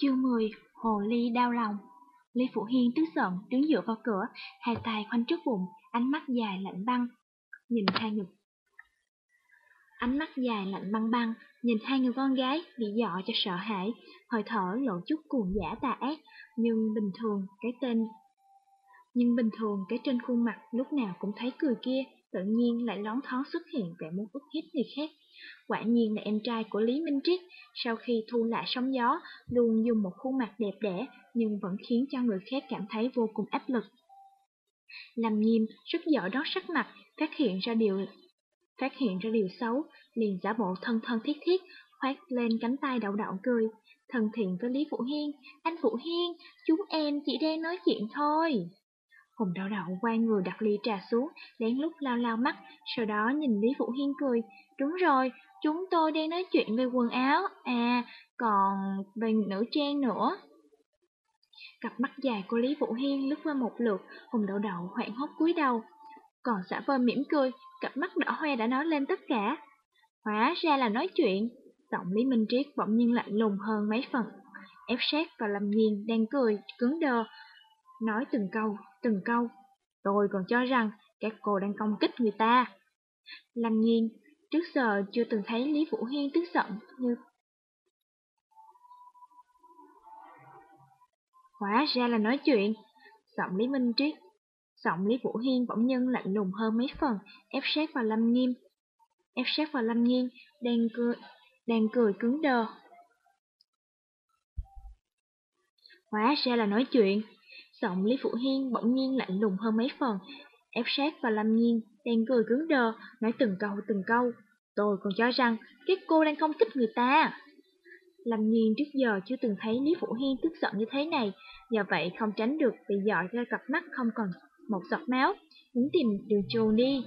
Chương 10 Hồ ly đau lòng Lý Phụ Hiên tức giận đứng dựa vào cửa, hai tay khoanh trước bụng, ánh mắt dài lạnh băng, nhìn hai người. Ánh mắt dài lạnh băng băng, nhìn hai người con gái bị dọ cho sợ hãi, hơi thở lộ chút cuồng giả tà ác, nhưng bình thường cái tên nhưng bình thường cái trên khuôn mặt lúc nào cũng thấy cười kia, tự nhiên lại lón thoáng xuất hiện vẻ muốn ức hiếp người khác. Quả nhiên là em trai của Lý Minh Triết, sau khi thu lại sóng gió, luôn dùng một khuôn mặt đẹp đẽ nhưng vẫn khiến cho người khác cảm thấy vô cùng áp lực. Lâm nghiêm rất giỏi đón sắc mặt, phát hiện ra điều phát hiện ra điều xấu, liền giả bộ thân thân thiết thiết, khoát lên cánh tay đậu đậu cười, thân thiện với Lý Phụ Hiên, anh Phụ Hiên, chúng em chỉ đang nói chuyện thôi. Hùng đậu đậu quay người đặt ly trà xuống, lén lúc lao lao mắt, sau đó nhìn Lý Phụ Hiên cười. Đúng rồi, chúng tôi đang nói chuyện về quần áo, à, còn về nữ trang nữa. Cặp mắt dài của Lý Phụ Hiên lướt qua một lượt, Hùng đậu đậu hoảng hốt cúi đầu. Còn xã vơ mỉm cười, cặp mắt đỏ hoe đã nói lên tất cả. Hóa ra là nói chuyện. Giọng Lý Minh Triết bỗng nhiên lạnh lùng hơn mấy phần. Ép sát và làm Nhiên đang cười, cứng đờ, nói từng câu, từng câu. Tôi còn cho rằng các cô đang công kích người ta. Lâm nhiên, trước giờ chưa từng thấy Lý Vũ Hiên tức giận như... Hóa ra là nói chuyện. Giọng Lý Minh Triết. Giọng Lý Vũ Hiên bỗng nhân lạnh lùng hơn mấy phần, ép sát vào Lâm Nghiêm. Ép sát vào Lâm Nghiêm, đang cười, đang cười cứng đờ. Hóa ra là nói chuyện. Giọng Lý Phụ Hiên bỗng nhiên lạnh lùng hơn mấy phần, ép sát vào Lâm Nhiên, đang cười cứng đờ, nói từng câu từng câu. Tôi còn cho rằng cái cô đang không thích người ta. Lâm Nhiên trước giờ chưa từng thấy Lý Phụ Hiên tức giận như thế này, do vậy không tránh được bị dọi ra cặp mắt không còn một giọt máu, muốn tìm đường chuồn đi.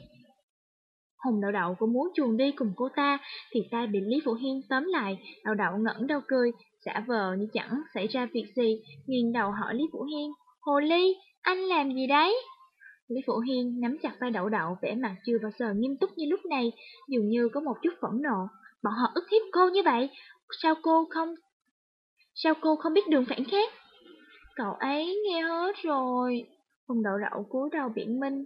Hùng đậu đậu cũng muốn chuồn đi cùng cô ta, thì tay bị Lý Phụ Hiên tóm lại, đậu đậu ngẩn đau cười, giả vờ như chẳng xảy ra việc gì, nghiêng đầu hỏi Lý Phụ Hiên. Hồ Ly, anh làm gì đấy? Lý Phụ Hiên nắm chặt tay đậu đậu vẻ mặt chưa bao giờ nghiêm túc như lúc này, dường như có một chút phẫn nộ. Bọn họ ức hiếp cô như vậy, sao cô không... Sao cô không biết đường phản khác? Cậu ấy nghe hết rồi. Hùng đậu đậu cúi đầu biện minh.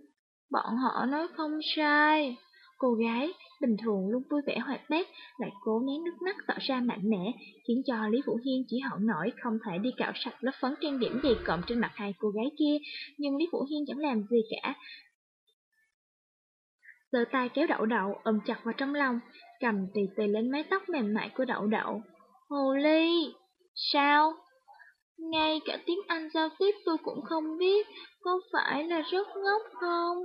Bọn họ nói không sai. Cô gái bình thường luôn vui vẻ hoạt bát, lại cố nén nước mắt tỏ ra mạnh mẽ, khiến cho Lý Vũ Hiên chỉ hận nổi không thể đi cạo sạch lớp phấn trang điểm gì cộm trên mặt hai cô gái kia, nhưng Lý Vũ Hiên chẳng làm gì cả. Giơ tay kéo đậu đậu, ôm chặt vào trong lòng, cầm tì tì lên mái tóc mềm mại của đậu đậu. Hồ ly! Sao? Ngay cả tiếng Anh giao tiếp tôi cũng không biết, có phải là rất ngốc không?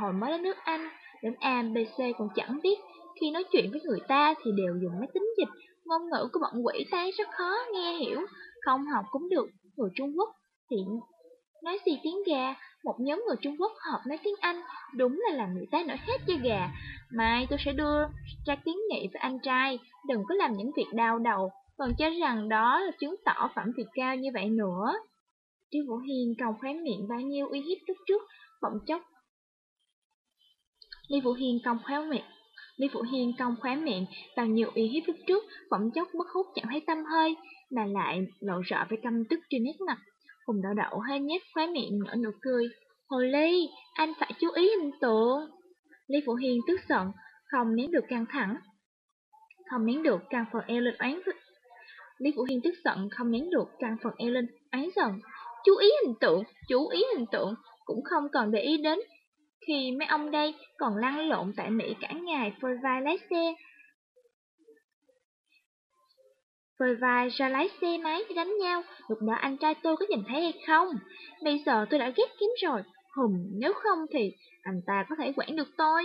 Hồi mới đến nước Anh, đến A, B, C còn chẳng biết. Khi nói chuyện với người ta thì đều dùng máy tính dịch. Ngôn ngữ của bọn quỷ tán rất khó nghe hiểu. Không học cũng được. Người Trung Quốc thì nói gì tiếng gà. Một nhóm người Trung Quốc học nói tiếng Anh. Đúng là làm người ta nổi hết da gà. Mai tôi sẽ đưa ra kiến nghị với anh trai. Đừng có làm những việc đau đầu. Còn cho rằng đó là chứng tỏ phẩm vị cao như vậy nữa. Trí Vũ Hiền còng khóe miệng bao nhiêu uy hiếp lúc trước, bỗng chốc Lý Vũ Hiên cong khóe miệng. Lý Vũ Hiên cong khóe miệng bằng nhiều uy hiếp lúc trước, bỗng chốc mất hút chẳng thấy tâm hơi, mà lại lộ rõ với căm tức trên nét mặt. Hùng đậu đậu hơi nhếch khóe miệng nở nụ cười. Hồ Ly, anh phải chú ý hình tượng. Lý Vũ Hiên tức giận, không nén được căng thẳng. Không nén được căng phần eo lên oán Lý Vũ Hiên tức giận không nén được căng phần eo lên oán giận. Chú ý hình tượng, chú ý hình tượng, cũng không còn để ý đến khi mấy ông đây còn lăn lộn tại Mỹ cả ngày phơi vai lái xe. Phơi vai ra lái xe máy đánh nhau, lúc đó anh trai tôi có nhìn thấy hay không? Bây giờ tôi đã ghét kiếm rồi, hùng nếu không thì anh ta có thể quản được tôi.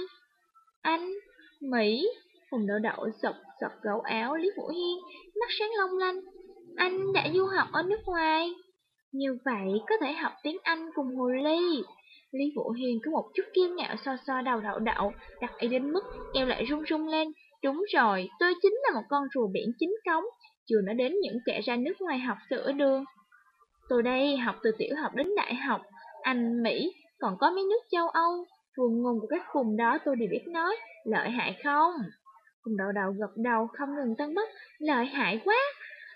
Anh, Mỹ, Hùng đậu đậu sọc sọc gấu áo Lý Vũ Hiên, mắt sáng long lanh. Anh đã du học ở nước ngoài. Như vậy có thể học tiếng Anh cùng Hồ Ly. Lý Vũ Hiền có một chút kiêu ngạo so so đầu đậu đậu, đặt ý đến mức eo lại rung rung lên. Đúng rồi, tôi chính là một con rùa biển chính cống, chưa nói đến những kẻ ra nước ngoài học sữa đường. Tôi đây học từ tiểu học đến đại học, Anh, Mỹ, còn có mấy nước châu Âu, vùng ngôn của các vùng đó tôi đều biết nói, lợi hại không? Cùng đậu đậu gật đầu không ngừng tăng bức, lợi hại quá.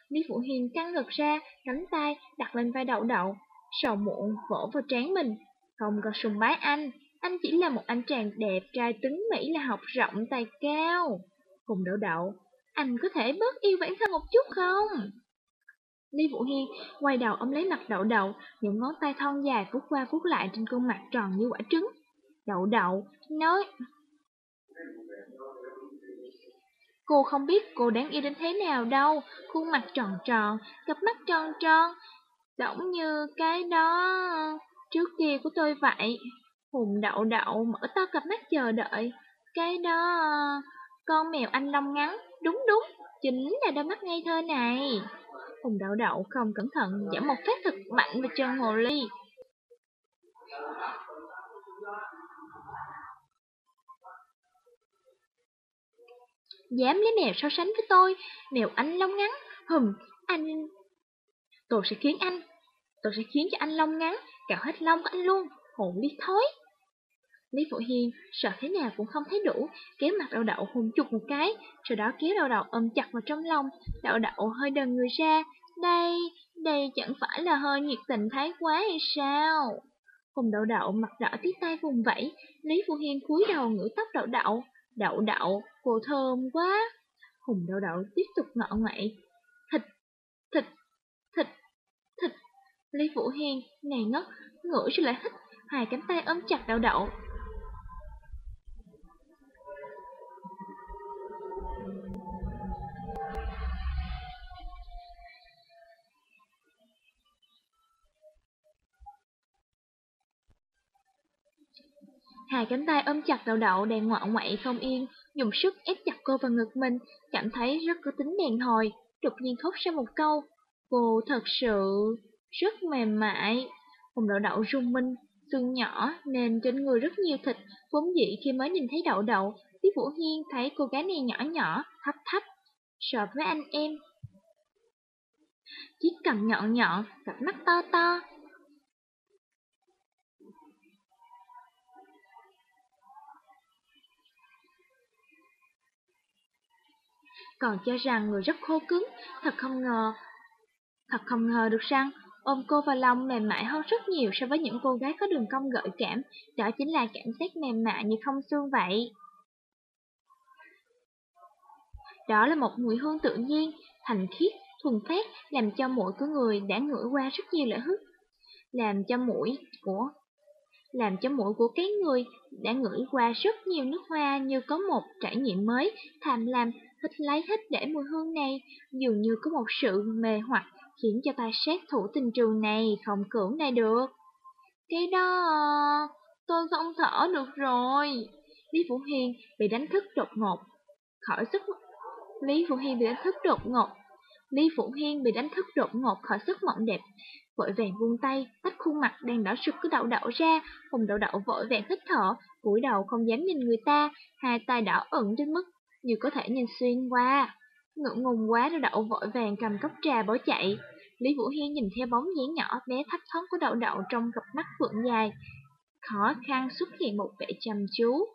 Lý Phụ Hiền căng ngực ra, cánh tay đặt lên vai đậu đậu, sầu muộn vỗ vào trán mình. Không có sùng bái anh, anh chỉ là một anh chàng đẹp trai tướng Mỹ là học rộng tài cao. Hùng đậu đậu, anh có thể bớt yêu bản thân một chút không? Lý Vũ Hiên quay đầu ôm lấy mặt đậu đậu, những ngón tay thon dài vuốt qua vuốt lại trên khuôn mặt tròn như quả trứng. Đậu đậu, nói... Cô không biết cô đáng yêu đến thế nào đâu, khuôn mặt tròn tròn, cặp mắt tròn tròn, giống như cái đó trước kia của tôi vậy. Hùng đậu đậu mở to cặp mắt chờ đợi, cái đó con mèo anh lông ngắn, đúng đúng, chính là đôi mắt ngây thơ này. Hùng đậu đậu không cẩn thận giảm một phát thật mạnh vào chân hồ ly. Dám lấy mèo so sánh với tôi, mèo anh lông ngắn, hùm, anh... Tôi sẽ khiến anh, tôi sẽ khiến cho anh lông ngắn, cạo hết lông anh luôn, hồn biết thối. Lý Phụ Hiên sợ thế nào cũng không thấy đủ, kéo mặt đậu đậu hùng chụp một cái, sau đó kéo đậu đậu ôm chặt vào trong lòng, đậu đậu hơi đần người ra, đây, đây chẳng phải là hơi nhiệt tình thái quá hay sao? Hùng đậu đậu mặt đỏ tí tay vùng vẫy, Lý Phụ Hiên cúi đầu ngửi tóc đậu đậu, đậu đậu, cô thơm quá. Hùng đậu đậu tiếp tục ngọ ngậy, thịt, thịt, thịt, thịt. Lý Vũ Hiên này ngất, ngửi rồi lại hít, hai cánh tay ôm chặt đậu đậu, Hai cánh tay ôm chặt đậu đậu đang ngoạn ngoại không yên, dùng sức ép chặt cô vào ngực mình, cảm thấy rất có tính đèn hồi, đột nhiên thốt ra một câu. Cô thật sự rất mềm mại. Hùng đậu đậu rung minh, xương nhỏ nên trên người rất nhiều thịt, vốn dĩ khi mới nhìn thấy đậu đậu, Tiết Vũ Hiên thấy cô gái này nhỏ nhỏ, thấp thấp, so với anh em. Chiếc cằm nhọn nhọn, cặp mắt to to, còn cho rằng người rất khô cứng, thật không ngờ. Thật không ngờ được rằng, ôm cô vào lòng mềm mại hơn rất nhiều so với những cô gái có đường cong gợi cảm, đó chính là cảm giác mềm mại như không xương vậy. Đó là một mùi hương tự nhiên, thành khiết, thuần phát, làm cho mũi của người đã ngửi qua rất nhiều loại hức, làm cho mũi của làm cho mũi của cái người đã ngửi qua rất nhiều nước hoa như có một trải nghiệm mới, tham lam, thích lấy thích để mùi hương này, dường như có một sự mê hoặc khiến cho ta sát thủ tình trường này không cưỡng này được. Cái đó, à, tôi không thở được rồi. Lý Vũ Hiên bị đánh thức đột ngột, khỏi sức Lý Vũ Hiên bị đánh thức đột ngột. Lý Vũ Hiên bị đánh thức đột ngột khỏi sức mộng đẹp, vội vàng buông tay, tách khuôn mặt đang đỏ sực của đậu đậu ra, hùng đậu đậu vội vàng hít thở, cúi đầu không dám nhìn người ta, hai tay đỏ ửng đến mức như có thể nhìn xuyên qua. Ngượng ngùng quá đậu đậu vội vàng cầm cốc trà bỏ chạy. Lý Vũ Hiên nhìn theo bóng dáng nhỏ bé thấp thoáng của đậu đậu trong cặp mắt vượng dài. Khó khăn xuất hiện một vẻ trầm chú.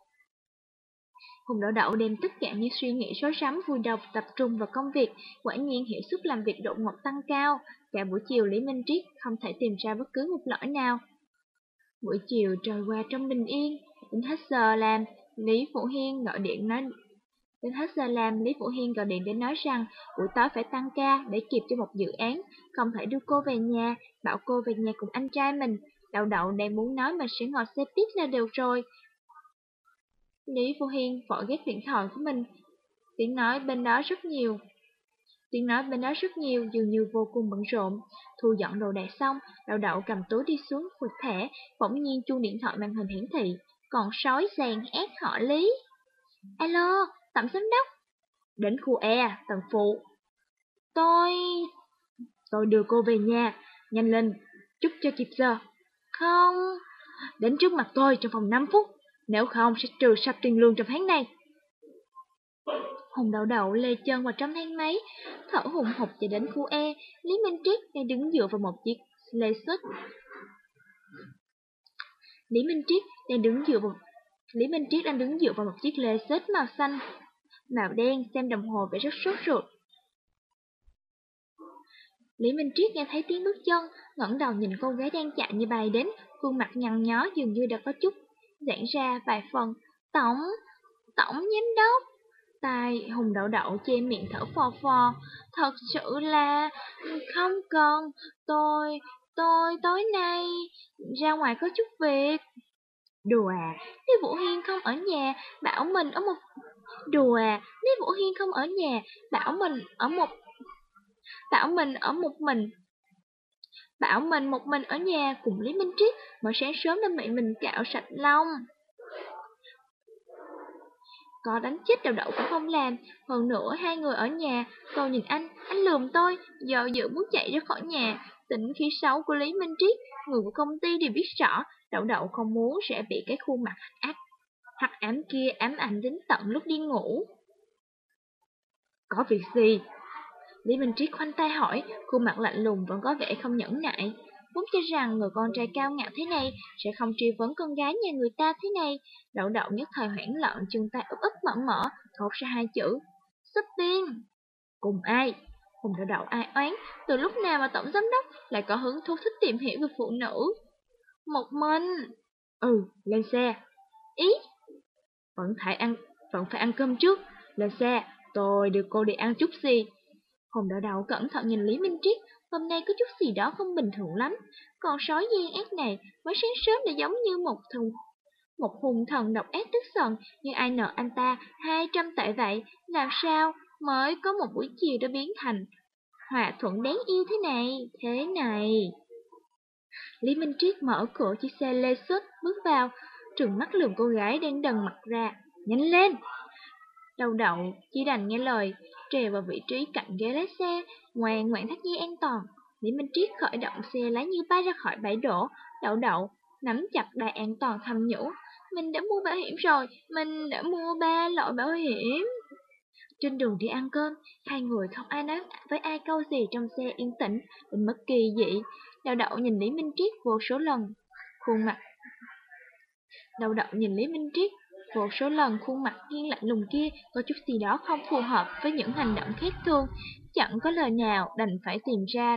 Hùng đậu đậu đem tất cả những suy nghĩ rối rắm vui độc tập trung vào công việc, quả nhiên hiệu suất làm việc đột ngột tăng cao. Cả buổi chiều Lý Minh Triết không thể tìm ra bất cứ một lỗi nào. Buổi chiều trôi qua trong bình yên, đến hết giờ làm, Lý Vũ Hiên gọi điện nói Đến hết giờ làm, Lý Vũ Hiên gọi điện đến nói rằng buổi tối phải tăng ca để kịp cho một dự án, không thể đưa cô về nhà, bảo cô về nhà cùng anh trai mình. Đậu đậu đang muốn nói mà sẽ ngồi xe tiếp là được rồi. Lý Vũ Hiên vội ghét điện thoại của mình, tiếng nói bên đó rất nhiều. Tiếng nói bên đó rất nhiều, dường như vô cùng bận rộn. Thu dọn đồ đạc xong, đậu đậu cầm túi đi xuống quệt thẻ, bỗng nhiên chuông điện thoại màn hình hiển thị, còn sói giàn ép họ Lý. Alo, Tổng giám đốc. Đến khu E, tầng phụ. Tôi... Tôi đưa cô về nhà, nhanh lên, chúc cho kịp giờ. Không, đến trước mặt tôi trong vòng 5 phút, nếu không sẽ trừ sạch tiền lương trong tháng này. Hùng đậu đậu lê chân vào trong thang máy, thở hùng hục chạy đến khu E, Lý Minh Triết đang đứng dựa vào một chiếc lê xích. Lý Minh Triết đang đứng dựa vào Lý Minh Triết đang đứng dựa vào một chiếc lê xích màu xanh màu đen, xem đồng hồ vẻ rất sốt ruột. Lý Minh Triết nghe thấy tiếng bước chân, ngẩng đầu nhìn cô gái đang chạy như bay đến, khuôn mặt nhăn nhó dường như đã có chút giãn ra vài phần. Tổng, tổng giám đốc. Tài hùng đậu đậu che miệng thở phò phò. Thật sự là không cần, tôi, tôi tối nay ra ngoài có chút việc. Đùa à, nếu Vũ Hiên không ở nhà, bảo mình ở một... Đùa à, nếu Vũ Hiên không ở nhà, bảo mình ở một... Bảo mình ở một mình. Bảo mình một mình ở nhà cùng Lý Minh Triết, mỗi sáng sớm lên mẹ mình cạo sạch lông. Có đánh chết đầu đậu cũng không làm, hơn nữa hai người ở nhà, tôi nhìn anh, anh lườm tôi, giờ dự muốn chạy ra khỏi nhà, tính khí xấu của Lý Minh Triết, người của công ty đều biết rõ, đậu đậu không muốn sẽ bị cái khuôn mặt ác hắc ám kia ám ảnh đến tận lúc đi ngủ. Có việc gì? Lý Minh Triết khoanh tay hỏi, khuôn mặt lạnh lùng vẫn có vẻ không nhẫn nại. Vốn cho rằng người con trai cao ngạo thế này sẽ không truy vấn con gái nhà người ta thế này. Đậu đậu nhất thời hoảng loạn, chân tay úp úp mở mở, thốt ra hai chữ. Shopping! Cùng ai? Hùng đậu đậu ai oán, từ lúc nào mà tổng giám đốc lại có hứng thú thích tìm hiểu về phụ nữ? Một mình. Ừ, lên xe. Ý? Vẫn phải ăn, vẫn phải ăn cơm trước. Lên xe, tôi đưa cô đi ăn chút gì. Hùng đỏ đầu cẩn thận nhìn Lý Minh Triết, hôm nay có chút gì đó không bình thường lắm. Còn sói gian ác này, mới sáng sớm đã giống như một thùng một hùng thần độc ác tức giận, nhưng ai nợ anh ta 200 tệ vậy, làm sao mới có một buổi chiều đã biến thành hòa thuận đáng yêu thế này, thế này. Lý Minh Triết mở cửa chiếc xe lê xuất bước vào, trừng mắt lườm cô gái đang đần mặt ra. Nhanh lên! Đầu đậu, chỉ đành nghe lời, trèo vào vị trí cạnh ghế lái xe, ngoan ngoãn thắt dây an toàn. Lý Minh Triết khởi động xe lái như bay ra khỏi bãi đổ, đậu đậu, nắm chặt đai an toàn thầm nhủ. Mình đã mua bảo hiểm rồi, mình đã mua ba loại bảo hiểm. Trên đường đi ăn cơm, hai người không ai nói với ai câu gì trong xe yên tĩnh, bình mất kỳ dị. Đậu đậu nhìn Lý Minh Triết vô số lần, khuôn mặt đầu đậu nhìn Lý Minh Triết một số lần khuôn mặt nghiêng lạnh lùng kia có chút gì đó không phù hợp với những hành động khác thường, chẳng có lời nào đành phải tìm ra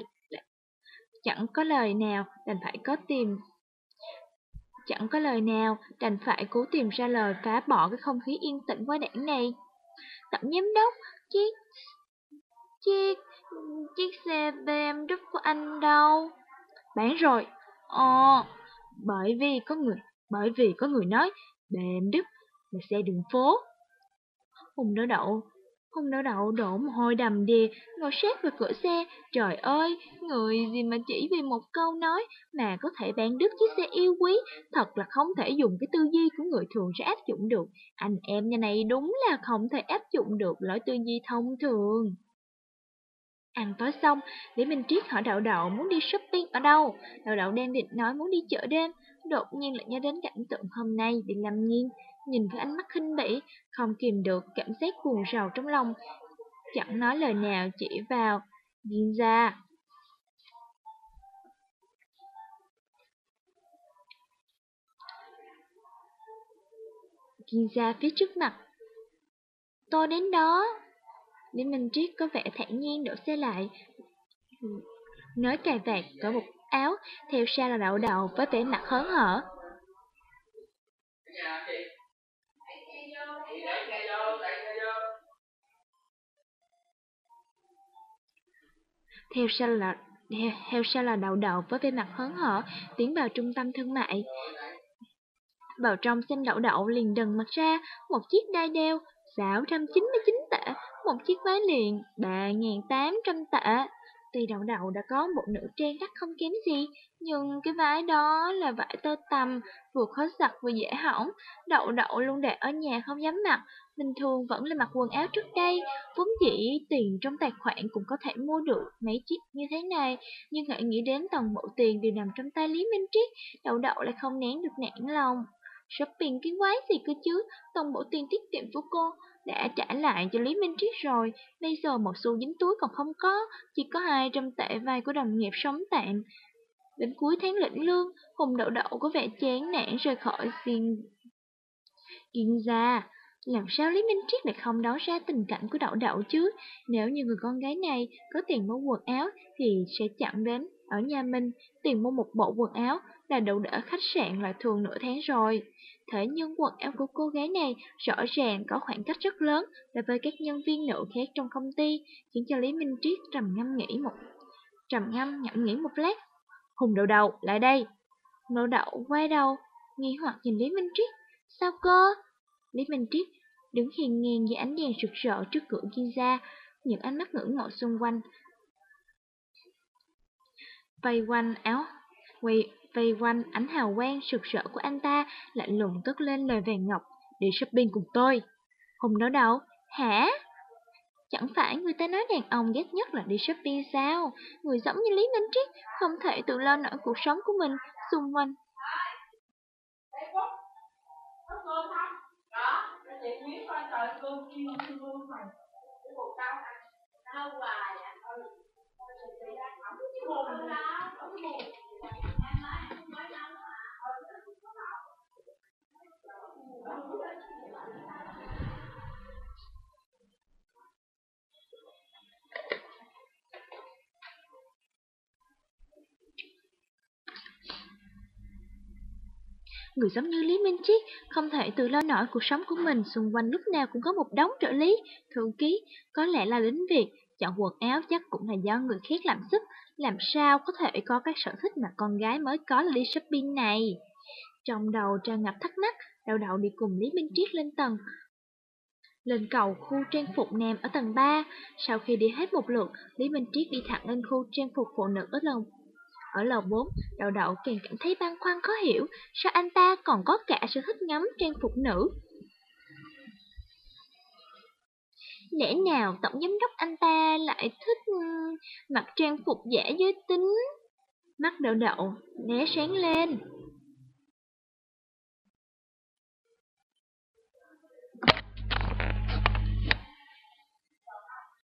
chẳng có lời nào đành phải có tìm chẳng có lời nào đành phải cố tìm ra lời phá bỏ cái không khí yên tĩnh quá đảng này tổng giám đốc, chiếc, chiếc, chiếc xe BMW của anh đâu? Bán rồi. Ồ, bởi vì có người, bởi vì có người nói BMW là xe đường phố. Hùng đỡ đậu, Hùng đỡ đậu đổ một hồi đầm đìa, ngồi sát vào cửa xe. Trời ơi, người gì mà chỉ vì một câu nói mà có thể bán đứt chiếc xe yêu quý, thật là không thể dùng cái tư duy của người thường sẽ áp dụng được. Anh em nhà này đúng là không thể áp dụng được lối tư duy thông thường. Ăn tối xong, Lý Minh Triết hỏi Đậu Đậu muốn đi shopping ở đâu. Đậu Đậu đang định nói muốn đi chợ đêm, đột nhiên lại nhớ đến cảnh tượng hôm nay bị làm nghiêng, nhìn với ánh mắt khinh bỉ, không kìm được cảm giác buồn rầu trong lòng. Chẳng nói lời nào chỉ vào, Diên ra. Diên ra phía trước mặt. Tôi đến đó. Lý Minh Triết có vẻ thản nhiên đổ xe lại. Nói cài vạt có một áo, theo sau là đậu đậu với vẻ mặt hớn hở. Theo sau là theo, theo sau là đậu đậu với vẻ mặt hớn hở tiến vào trung tâm thương mại. Vào trong xem đậu đậu liền đần mặt ra một chiếc đai đeo 699 tệ, một chiếc váy liền 3.800 tệ. Tuy đậu đậu đã có bộ nữ trang đắt không kém gì, nhưng cái váy đó là vải tơ tằm, vừa khó giặt vừa dễ hỏng. Đậu đậu luôn để ở nhà không dám mặc, bình thường vẫn là mặc quần áo trước đây. Vốn dĩ tiền trong tài khoản cũng có thể mua được mấy chiếc như thế này, nhưng hãy nghĩ đến toàn bộ tiền đều nằm trong tay Lý Minh Triết, đậu đậu lại không nén được nản lòng. Shopping cái quái gì cơ chứ, toàn bộ tiền tiết kiệm của cô đã trả lại cho Lý Minh Triết rồi, bây giờ một xu dính túi còn không có, chỉ có 200 tệ vay của đồng nghiệp sống tạm. Đến cuối tháng lĩnh lương, Hùng Đậu Đậu có vẻ chán nản rời khỏi xiên Kiên ra, Làm sao Lý Minh Triết lại không đoán ra tình cảnh của đậu đậu chứ? Nếu như người con gái này có tiền mua quần áo thì sẽ chẳng đến ở nhà mình tìm mua một bộ quần áo là đủ để khách sạn loại thường nửa tháng rồi. Thế nhưng quần áo của cô gái này rõ ràng có khoảng cách rất lớn đối với các nhân viên nữ khác trong công ty, khiến cho Lý Minh Triết trầm ngâm nghĩ một trầm ngâm ngẫm nghĩ một lát. Hùng đậu đậu, lại đây. Đậu đậu quay đầu, nghi hoặc nhìn Lý Minh Triết. Sao cơ? Lý Minh Triết đứng hiền ngang dưới ánh đèn rực rỡ trước cửa Ginza, những ánh mắt ngưỡng mộ xung quanh. Vây quanh áo, quay, vây quanh ánh hào quang sực rỡ của anh ta, lạnh lùng cất lên lời vàng ngọc, đi shopping cùng tôi. Hùng đó đâu? Hả? Chẳng phải người ta nói đàn ông ghét nhất là đi shopping sao? Người giống như Lý Minh Triết không thể tự lo nổi cuộc sống của mình xung quanh. chị Người giống như Lý Minh Chiết không thể tự lo nổi cuộc sống của mình, xung quanh lúc nào cũng có một đống trợ lý, thư ký, có lẽ là lính việc, chọn quần áo chắc cũng là do người khác làm sức, làm sao có thể có các sở thích mà con gái mới có là đi shopping này. Trong đầu tràn ngập thắc mắc, đầu đầu đi cùng Lý Minh Triết lên tầng, lên cầu khu trang phục nam ở tầng 3. Sau khi đi hết một lượt, Lý Minh Triết đi thẳng lên khu trang phục phụ nữ ở lầu ở lầu 4, đậu đậu càng cảm thấy băn khoăn khó hiểu, sao anh ta còn có cả sở thích ngắm trang phục nữ. Lẽ nào tổng giám đốc anh ta lại thích ừ, mặc trang phục giả giới tính? Mắt đậu đậu, né sáng lên.